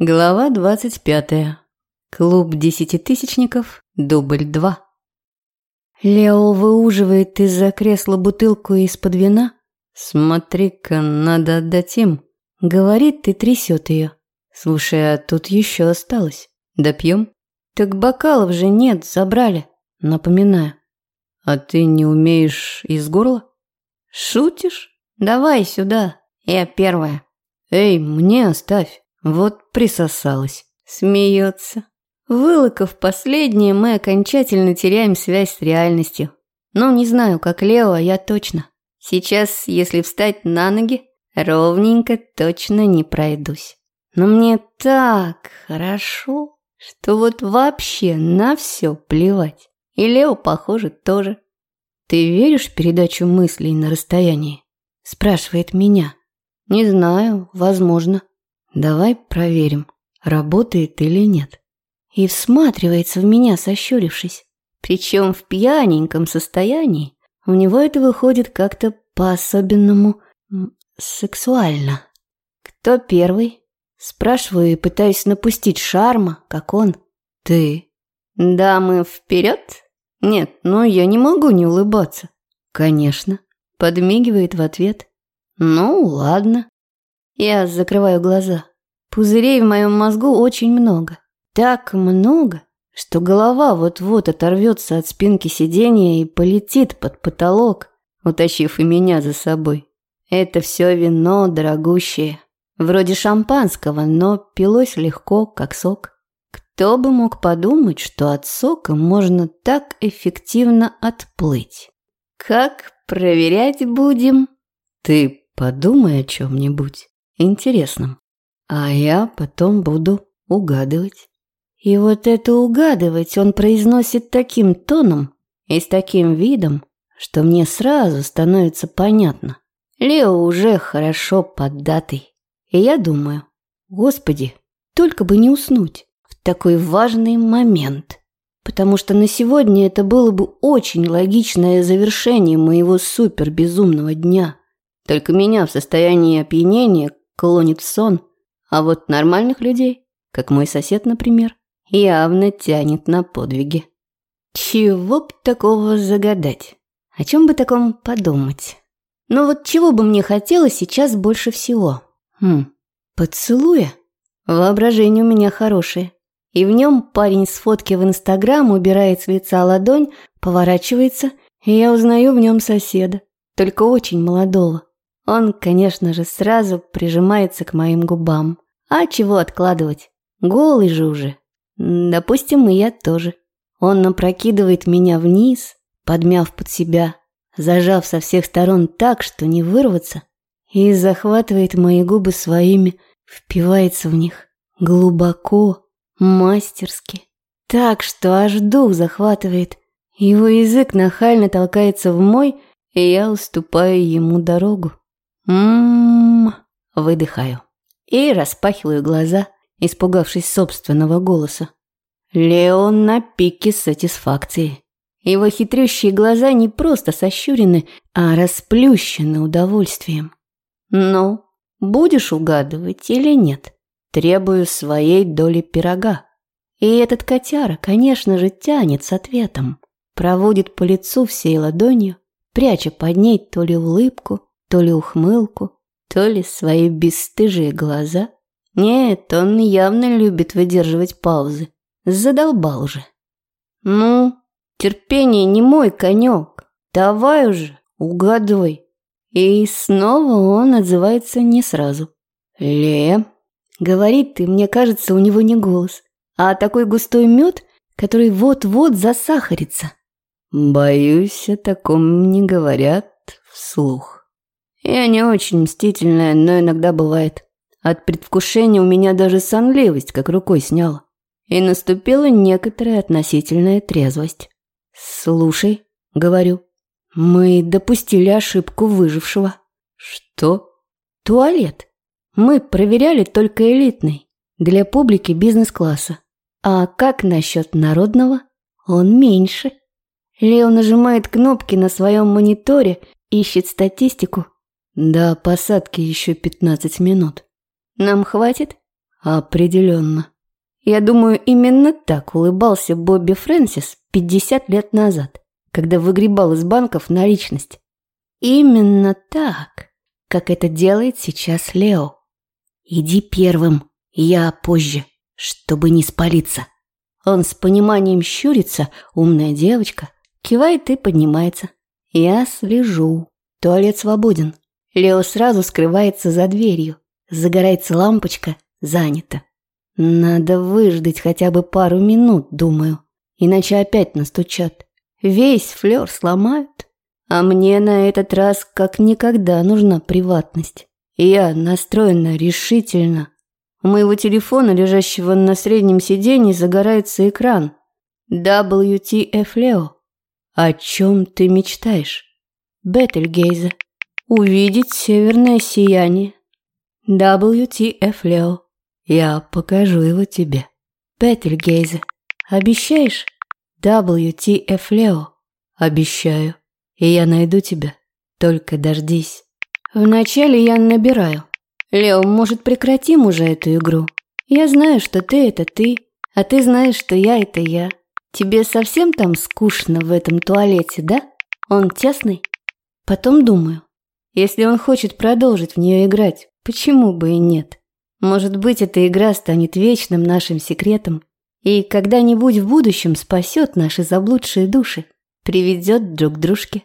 Глава 25. Клуб десятитысячников, дубль 2. Лео выуживает из-за кресла бутылку из-под вина. «Смотри-ка, надо отдать им», — говорит и трясет ее. «Слушай, а тут еще осталось. Допьем?» «Так бокалов же нет, забрали», — напоминаю. «А ты не умеешь из горла?» «Шутишь? Давай сюда, я первая». «Эй, мне оставь». Вот присосалась. Смеется. Вылоков последнее, мы окончательно теряем связь с реальностью. Ну, не знаю, как Лео, а я точно. Сейчас, если встать на ноги, ровненько точно не пройдусь. Но мне так хорошо, что вот вообще на все плевать. И Лео, похоже, тоже. «Ты веришь в передачу мыслей на расстоянии?» Спрашивает меня. «Не знаю, возможно. Давай проверим, работает или нет. И всматривается в меня, сощурившись. Причем в пьяненьком состоянии. У него это выходит как-то по-особенному сексуально. Кто первый? Спрашиваю и пытаюсь напустить шарма, как он. Ты. Дамы вперед? Нет, ну я не могу не улыбаться. Конечно. Подмигивает в ответ. Ну, ладно. Я закрываю глаза. Пузырей в моем мозгу очень много. Так много, что голова вот-вот оторвется от спинки сиденья и полетит под потолок, утащив и меня за собой. Это все вино дорогущее. Вроде шампанского, но пилось легко, как сок. Кто бы мог подумать, что от сока можно так эффективно отплыть? Как проверять будем? Ты подумай о чем-нибудь интересным. А я потом буду угадывать. И вот это угадывать он произносит таким тоном и с таким видом, что мне сразу становится понятно. Лео уже хорошо поддатый. И я думаю, господи, только бы не уснуть в такой важный момент. Потому что на сегодня это было бы очень логичное завершение моего супербезумного дня. Только меня в состоянии опьянения клонит в сон, а вот нормальных людей, как мой сосед, например, явно тянет на подвиги. Чего б такого загадать? О чем бы таком подумать? Ну вот чего бы мне хотелось сейчас больше всего? Хм, поцелуя? Воображение у меня хорошее. И в нем парень с фотки в Инстаграм убирает с лица ладонь, поворачивается, и я узнаю в нем соседа, только очень молодого. Он, конечно же, сразу прижимается к моим губам. А чего откладывать? Голый же уже. Допустим, и я тоже. Он напрокидывает меня вниз, подмяв под себя, зажав со всех сторон так, что не вырваться, и захватывает мои губы своими, впивается в них глубоко, мастерски, так, что аж дух захватывает. Его язык нахально толкается в мой, и я уступаю ему дорогу. Ммм, выдыхаю. И распахиваю глаза, испугавшись собственного голоса. Леон на пике сатисфакции. Его хитрющие глаза не просто сощурены, а расплющены удовольствием. Ну, будешь угадывать или нет? Требую своей доли пирога. И этот котяра, конечно же, тянет с ответом. Проводит по лицу всей ладонью, пряча под ней то ли улыбку, то ли ухмылку, то ли свои бесстыжие глаза. Нет, он явно любит выдерживать паузы. Задолбал же. Ну, терпение не мой конек. Давай уже, угадывай. И снова он отзывается не сразу. Ле, говорит, и мне кажется, у него не голос, а такой густой мед, который вот-вот засахарится. Боюсь, о таком не говорят вслух. Я не очень мстительная, но иногда бывает. От предвкушения у меня даже сонливость как рукой сняла. И наступила некоторая относительная трезвость. «Слушай», — говорю, — «мы допустили ошибку выжившего». «Что?» «Туалет. Мы проверяли только элитный, для публики бизнес-класса. А как насчет народного? Он меньше». Лео нажимает кнопки на своем мониторе, ищет статистику до посадки еще 15 минут. Нам хватит? Определенно. Я думаю, именно так улыбался Бобби Фрэнсис 50 лет назад, когда выгребал из банков наличность. Именно так, как это делает сейчас Лео. Иди первым, я позже, чтобы не спалиться. Он с пониманием щурится, умная девочка, кивает и поднимается. Я слежу. Туалет свободен. Лео сразу скрывается за дверью. Загорается лампочка, занято. Надо выждать хотя бы пару минут, думаю. Иначе опять настучат. Весь флёр сломают. А мне на этот раз как никогда нужна приватность. Я настроена решительно. У моего телефона, лежащего на среднем сиденье, загорается экран. WTF Leo. О чем ты мечтаешь? Бетельгейзе. Увидеть северное сияние. WTF Leo. Я покажу его тебе. Бетельгейзе. Обещаешь? WTF Leo. Обещаю. И я найду тебя. Только дождись. Вначале я набираю. Лео, может, прекратим уже эту игру? Я знаю, что ты – это ты, а ты знаешь, что я – это я. Тебе совсем там скучно в этом туалете, да? Он тесный? Потом думаю, если он хочет продолжить в нее играть, почему бы и нет? Может быть, эта игра станет вечным нашим секретом и когда-нибудь в будущем спасет наши заблудшие души, приведет друг к дружке.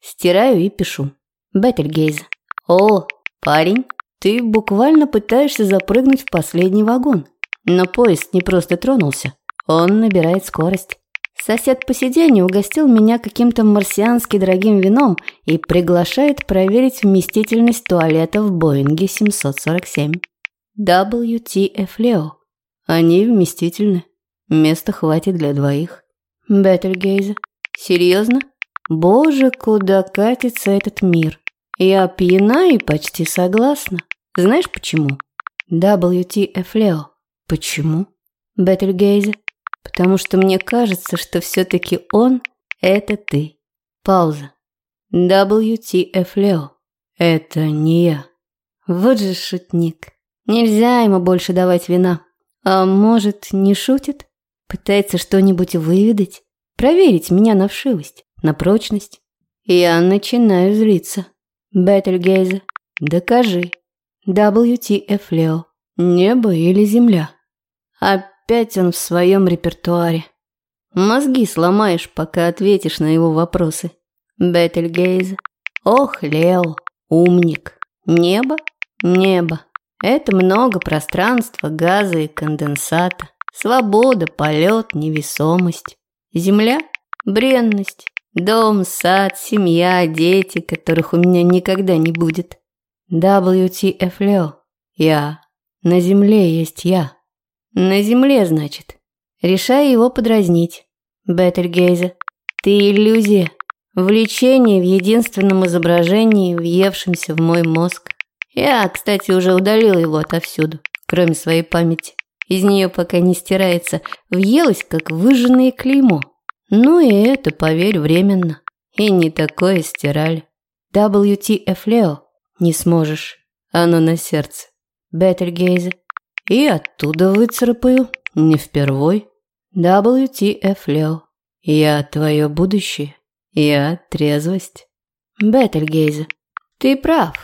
Стираю и пишу. Бетельгейз. О, парень, ты буквально пытаешься запрыгнуть в последний вагон. Но поезд не просто тронулся, он набирает скорость. Сосед по сиденью угостил меня каким-то марсиански дорогим вином и приглашает проверить вместительность туалета в Боинге 747. WTF Leo. Они вместительны. Места хватит для двоих. Бетельгейзе. Серьезно? Боже, куда катится этот мир. Я пьяна и почти согласна. Знаешь почему? WTF Leo. Почему? Бетельгейзе. Потому что мне кажется, что все-таки он – это ты. Пауза. WTF Leo. Это не я. Вот же шутник. Нельзя ему больше давать вина. А может, не шутит? Пытается что-нибудь выведать? Проверить меня на вшивость, на прочность? Я начинаю злиться. Бетельгейзе, докажи. WTF Leo. Небо или земля? Опять он в своем репертуаре. Мозги сломаешь, пока ответишь на его вопросы. Бетельгейзе. Ох, Лео, умник. Небо? Небо. Это много пространства, газа и конденсата. Свобода, полет, невесомость. Земля – бренность. Дом, сад, семья, дети, которых у меня никогда не будет. WTF Leo. Я. На земле есть я. На земле, значит. Решай его подразнить. Бетельгейзе. Ты иллюзия. Влечение в единственном изображении, въевшемся в мой мозг. Я, кстати, уже удалил его отовсюду, кроме своей памяти. Из нее пока не стирается, въелось, как выжженное клеймо. Ну и это, поверь, временно. И не такое стирали. WTF Leo не сможешь. Оно на сердце. Бетельгейзе. И оттуда выцарапаю. Не впервой. WTF Leo. Я твое будущее. Я трезвость. Бетельгейзе. Ты прав.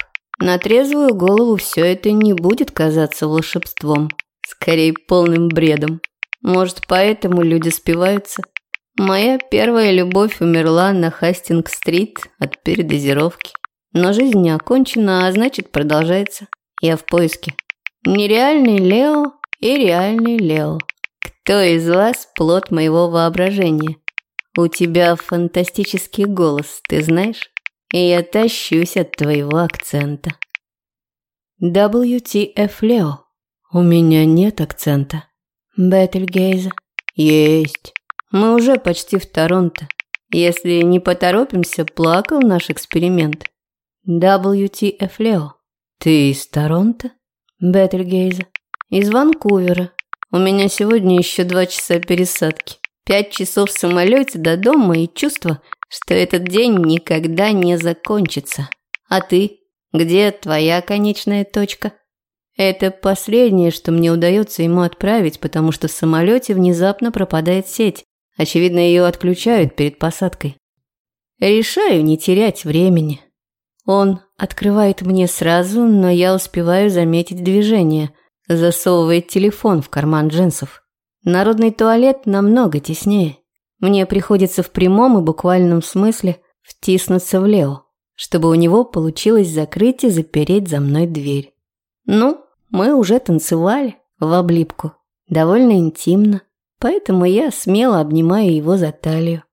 На трезвую голову все это не будет казаться волшебством, скорее полным бредом. Может, поэтому люди спиваются? Моя первая любовь умерла на Хастинг-стрит от передозировки. Но жизнь не окончена, а значит продолжается. Я в поиске. Нереальный Лео и реальный Лео. Кто из вас плод моего воображения? У тебя фантастический голос, ты знаешь? и я тащусь от твоего акцента. WTF Leo. У меня нет акцента. Бетельгейза. Есть. Мы уже почти в Торонто. Если не поторопимся, плакал наш эксперимент. WTF Leo. Ты из Торонто? Бетельгейза. Из Ванкувера. У меня сегодня еще два часа пересадки. Пять часов в самолете до дома и чувство, что этот день никогда не закончится. А ты? Где твоя конечная точка? Это последнее, что мне удается ему отправить, потому что в самолете внезапно пропадает сеть. Очевидно, ее отключают перед посадкой. Решаю не терять времени. Он открывает мне сразу, но я успеваю заметить движение. Засовывает телефон в карман джинсов. Народный туалет намного теснее. Мне приходится в прямом и буквальном смысле втиснуться в Лео, чтобы у него получилось закрыть и запереть за мной дверь. Ну, мы уже танцевали в облипку, довольно интимно, поэтому я смело обнимаю его за талию.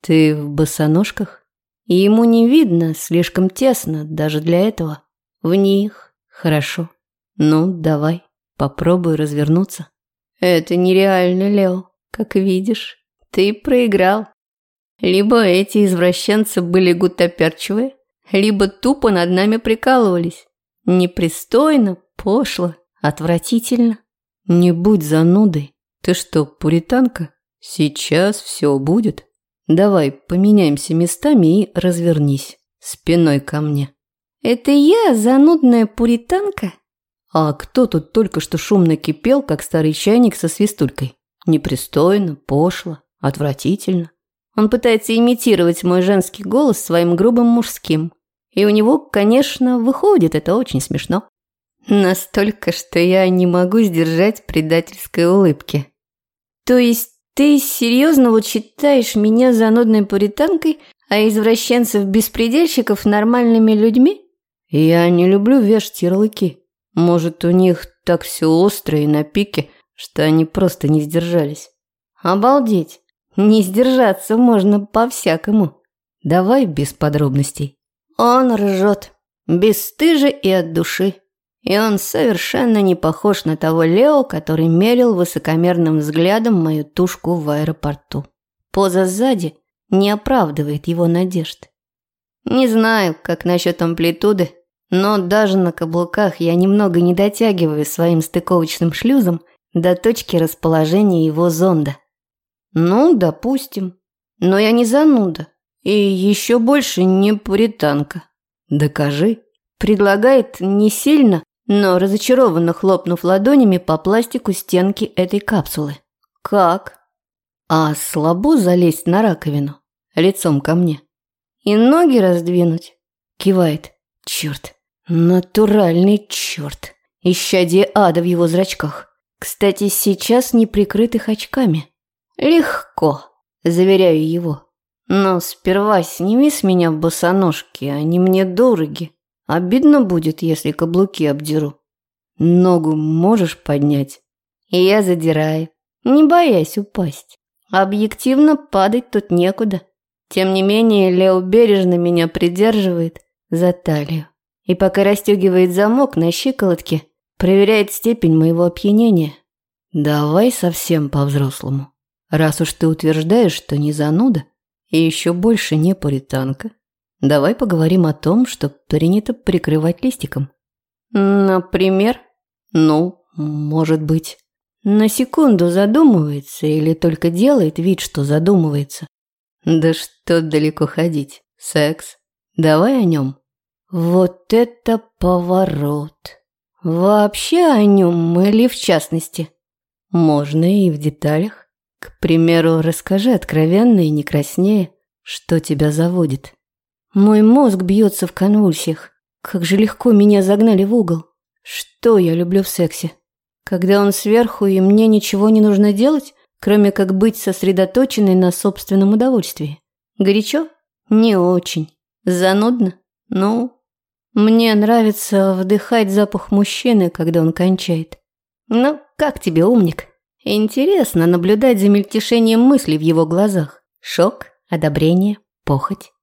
Ты в босоножках? И ему не видно, слишком тесно даже для этого. В них хорошо. Ну, давай, попробуй развернуться. Это нереально, Лео, как видишь. Ты проиграл. Либо эти извращенцы были гутоперчивые, либо тупо над нами прикалывались. Непристойно, пошло, отвратительно. Не будь занудой. Ты что, пуританка? Сейчас все будет. Давай поменяемся местами и развернись. Спиной ко мне. Это я, занудная пуританка? А кто тут только что шумно кипел, как старый чайник со свистулькой? Непристойно, пошло, отвратительно. Он пытается имитировать мой женский голос своим грубым мужским. И у него, конечно, выходит это очень смешно. Настолько, что я не могу сдержать предательской улыбки. То есть ты серьезно вот считаешь меня занудной пуританкой, а извращенцев-беспредельщиков нормальными людьми? Я не люблю вешать ярлыки. Может, у них так все остро и на пике, что они просто не сдержались. Обалдеть. Не сдержаться можно по-всякому. Давай без подробностей. Он ржет. Бесстыже и от души. И он совершенно не похож на того Лео, который мерил высокомерным взглядом мою тушку в аэропорту. Поза сзади не оправдывает его надежд. Не знаю, как насчет амплитуды, но даже на каблуках я немного не дотягиваю своим стыковочным шлюзом до точки расположения его зонда. Ну, допустим. Но я не зануда. И еще больше не пуританка. Докажи. Предлагает не сильно, но разочарованно хлопнув ладонями по пластику стенки этой капсулы. «Как?» «А слабо залезть на раковину, лицом ко мне?» «И ноги раздвинуть?» Кивает. «Черт, натуральный черт!» Исчадие ада в его зрачках. Кстати, сейчас не прикрытых очками. «Легко», заверяю его. «Но сперва сними с меня босоножки, они мне дороги». Обидно будет, если каблуки обдеру. Ногу можешь поднять? И я задираю, не боясь упасть. Объективно падать тут некуда. Тем не менее, Лео бережно меня придерживает за талию. И пока расстегивает замок на щиколотке, проверяет степень моего опьянения. Давай совсем по-взрослому. Раз уж ты утверждаешь, что не зануда, и еще больше не пуританка, Давай поговорим о том, что принято прикрывать листиком. Например? Ну, может быть. На секунду задумывается или только делает вид, что задумывается. Да что далеко ходить. Секс. Давай о нем. Вот это поворот. Вообще о нем или в частности? Можно и в деталях. К примеру, расскажи откровенно и не краснее, что тебя заводит. Мой мозг бьется в конвульсиях. Как же легко меня загнали в угол. Что я люблю в сексе? Когда он сверху, и мне ничего не нужно делать, кроме как быть сосредоточенной на собственном удовольствии. Горячо? Не очень. Занудно? Ну, мне нравится вдыхать запах мужчины, когда он кончает. Ну, как тебе, умник? Интересно наблюдать за мельтешением мыслей в его глазах. Шок, одобрение, похоть.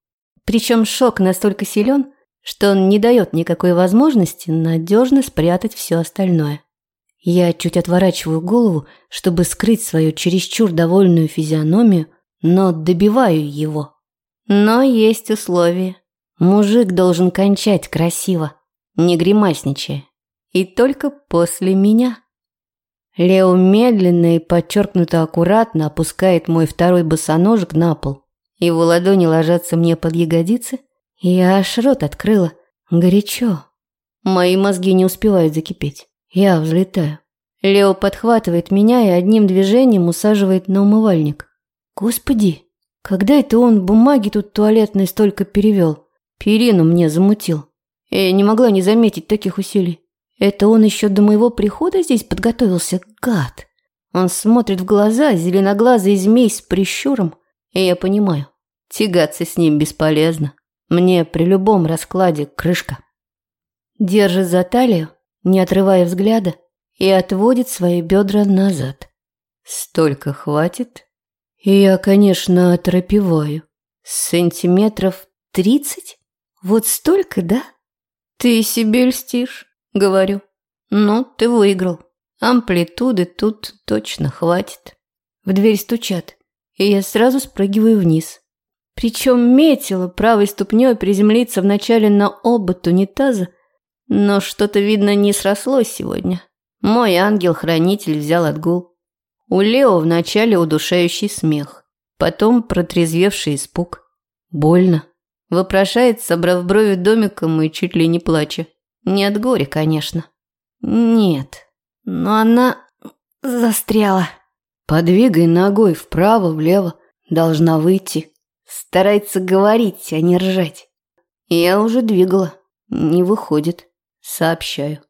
Причем шок настолько силен, что он не дает никакой возможности надежно спрятать все остальное. Я чуть отворачиваю голову, чтобы скрыть свою чересчур довольную физиономию, но добиваю его. Но есть условие. Мужик должен кончать красиво, не гримасничая. И только после меня. Лео медленно и подчеркнуто аккуратно опускает мой второй босоножек на пол. Его ладони ложатся мне под ягодицы, и я аж рот открыла. Горячо. Мои мозги не успевают закипеть. Я взлетаю. Лео подхватывает меня и одним движением усаживает на умывальник. Господи, когда это он бумаги тут туалетные столько перевел? Перину мне замутил. Я не могла не заметить таких усилий. Это он еще до моего прихода здесь подготовился, гад. Он смотрит в глаза, зеленоглазый змей с прищуром, и я понимаю, тягаться с ним бесполезно. Мне при любом раскладе крышка. Держит за талию, не отрывая взгляда, и отводит свои бедра назад. Столько хватит? Я, конечно, оторопеваю. Сантиметров тридцать? Вот столько, да? Ты себе льстишь, говорю. Ну, ты выиграл. Амплитуды тут точно хватит. В дверь стучат, и я сразу спрыгиваю вниз. Причем метила правой ступней приземлиться вначале на обод унитаза, но что-то, видно, не срослось сегодня. Мой ангел-хранитель взял отгул. У Лео вначале удушающий смех, потом протрезвевший испуг. Больно. Вопрошает, собрав брови домиком и чуть ли не плача. Не от горя, конечно. Нет, но она застряла. Подвигай ногой вправо-влево, должна выйти. Старается говорить, а не ржать. Я уже двигала, не выходит, сообщаю.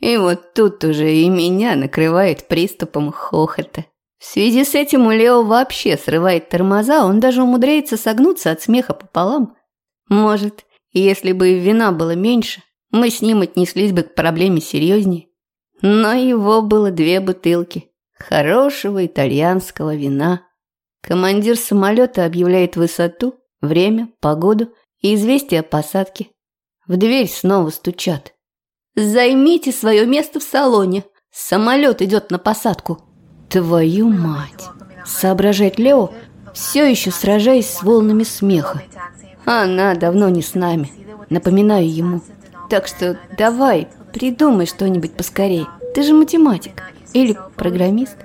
И вот тут уже и меня накрывает приступом хохота. В связи с этим у Лео вообще срывает тормоза, он даже умудряется согнуться от смеха пополам. Может, если бы вина было меньше, мы с ним отнеслись бы к проблеме серьезнее. Но его было две бутылки хорошего итальянского вина. Командир самолета объявляет высоту, время, погоду и известие о посадке. В дверь снова стучат. Займите свое место в салоне. Самолет идет на посадку. Твою мать! Соображает Лео, все еще сражаясь с волнами смеха. Она давно не с нами. Напоминаю ему. Так что давай, придумай что-нибудь поскорей. Ты же математик. Или программист.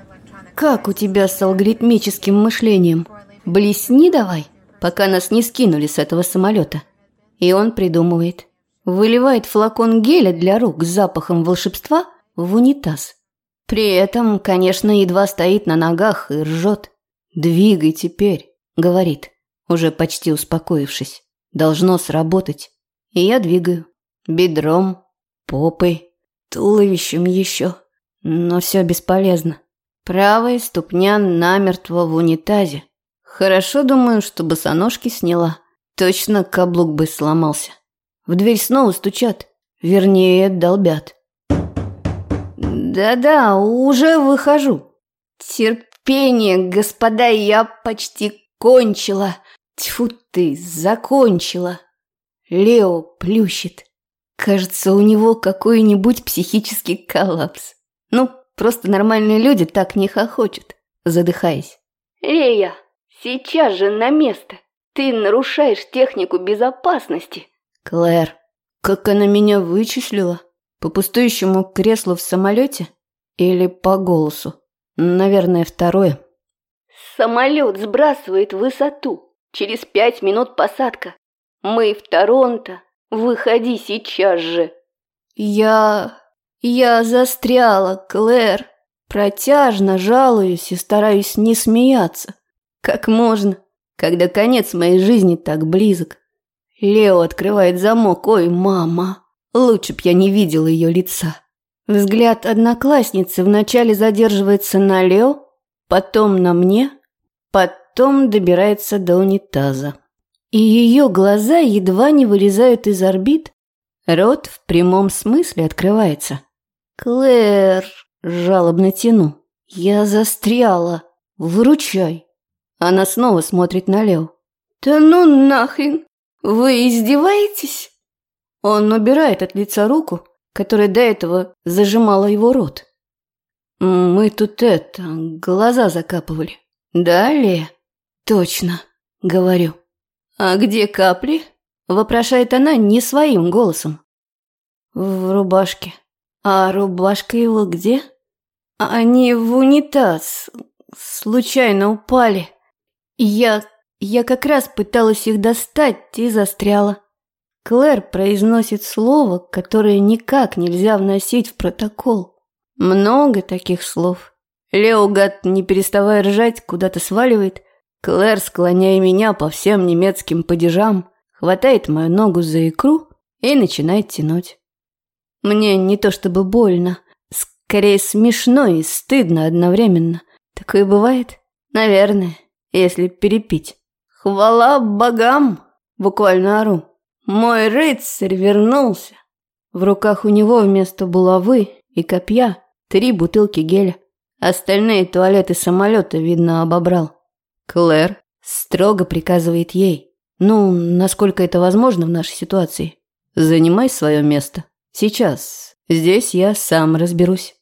Как у тебя с алгоритмическим мышлением? Блесни давай, пока нас не скинули с этого самолета. И он придумывает выливает флакон геля для рук с запахом волшебства в унитаз. При этом, конечно, едва стоит на ногах и ржет. «Двигай теперь», — говорит, уже почти успокоившись. «Должно сработать». И я двигаю. Бедром, попой, туловищем еще. Но все бесполезно. Правая ступня намертво в унитазе. Хорошо, думаю, что босоножки сняла. Точно каблук бы сломался. В дверь снова стучат. Вернее, долбят. Да-да, уже выхожу. Терпение, господа, я почти кончила. Тьфу ты, закончила. Лео плющит. Кажется, у него какой-нибудь психический коллапс. Ну, просто нормальные люди так не хохочут, задыхаясь. Лея, сейчас же на место. Ты нарушаешь технику безопасности. Клэр, как она меня вычислила? По пустующему креслу в самолете? Или по голосу? Наверное, второе. Самолет сбрасывает высоту. Через пять минут посадка. Мы в Торонто. Выходи сейчас же. Я... я застряла, Клэр. Протяжно жалуюсь и стараюсь не смеяться. Как можно, когда конец моей жизни так близок. Лео открывает замок. Ой, мама. Лучше б я не видела ее лица. Взгляд одноклассницы вначале задерживается на Лео, потом на мне, потом добирается до унитаза. И ее глаза едва не вылезают из орбит. Рот в прямом смысле открывается. «Клэр!» – жалобно тяну. «Я застряла. Выручай!» Она снова смотрит на Лео. «Да ну нахрен! «Вы издеваетесь?» Он убирает от лица руку, которая до этого зажимала его рот. «Мы тут это, глаза закапывали. Далее?» «Точно», — говорю. «А где капли?» — вопрошает она не своим голосом. «В рубашке. А рубашка его где?» «Они в унитаз. Случайно упали. Я я как раз пыталась их достать и застряла. Клэр произносит слово, которое никак нельзя вносить в протокол. Много таких слов. Лео, гад, не переставая ржать, куда-то сваливает. Клэр, склоняя меня по всем немецким падежам, хватает мою ногу за икру и начинает тянуть. Мне не то чтобы больно, скорее смешно и стыдно одновременно. Такое бывает? Наверное, если перепить. Хвала богам! Буквально ору. Мой рыцарь вернулся. В руках у него вместо булавы и копья три бутылки геля. Остальные туалеты самолета, видно, обобрал. Клэр строго приказывает ей. Ну, насколько это возможно в нашей ситуации. Занимай свое место. Сейчас. Здесь я сам разберусь.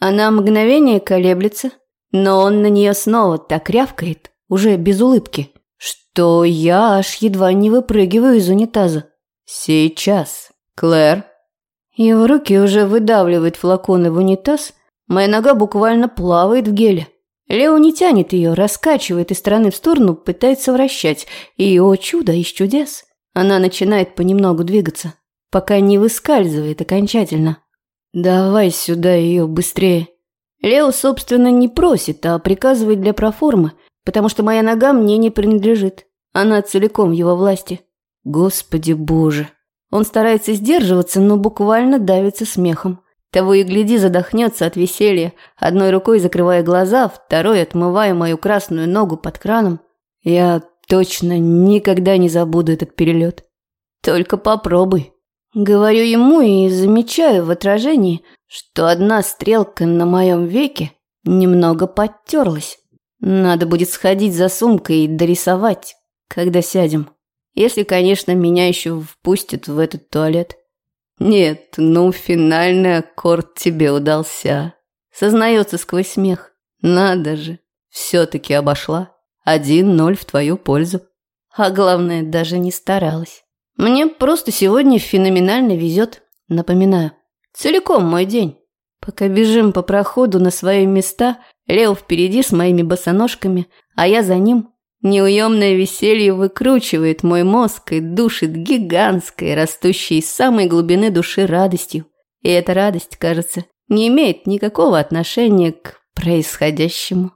Она мгновение колеблется, но он на нее снова так рявкает, уже без улыбки, что я аж едва не выпрыгиваю из унитаза. Сейчас. Клэр. Его руки уже выдавливают флаконы в унитаз, моя нога буквально плавает в геле. Лео не тянет ее, раскачивает из стороны в сторону, пытается вращать. И, о чудо из чудес, она начинает понемногу двигаться, пока не выскальзывает окончательно. «Давай сюда ее быстрее». Лео, собственно, не просит, а приказывает для проформы, потому что моя нога мне не принадлежит. Она целиком в его власти. Господи боже. Он старается сдерживаться, но буквально давится смехом. Того и гляди, задохнется от веселья, одной рукой закрывая глаза, второй отмывая мою красную ногу под краном. Я точно никогда не забуду этот перелет. Только попробуй. Говорю ему и замечаю в отражении, что одна стрелка на моем веке немного подтерлась. Надо будет сходить за сумкой и дорисовать, когда сядем. Если, конечно, меня еще впустят в этот туалет. «Нет, ну, финальный аккорд тебе удался», — сознается сквозь смех. «Надо же, все-таки обошла. Один ноль в твою пользу». А главное, даже не старалась. Мне просто сегодня феноменально везет, напоминаю. Целиком мой день. Пока бежим по проходу на свои места, Лео впереди с моими босоножками, а я за ним, Неуемное веселье выкручивает мой мозг и душит гигантской, растущей из самой глубины души радостью. И эта радость, кажется, не имеет никакого отношения к происходящему.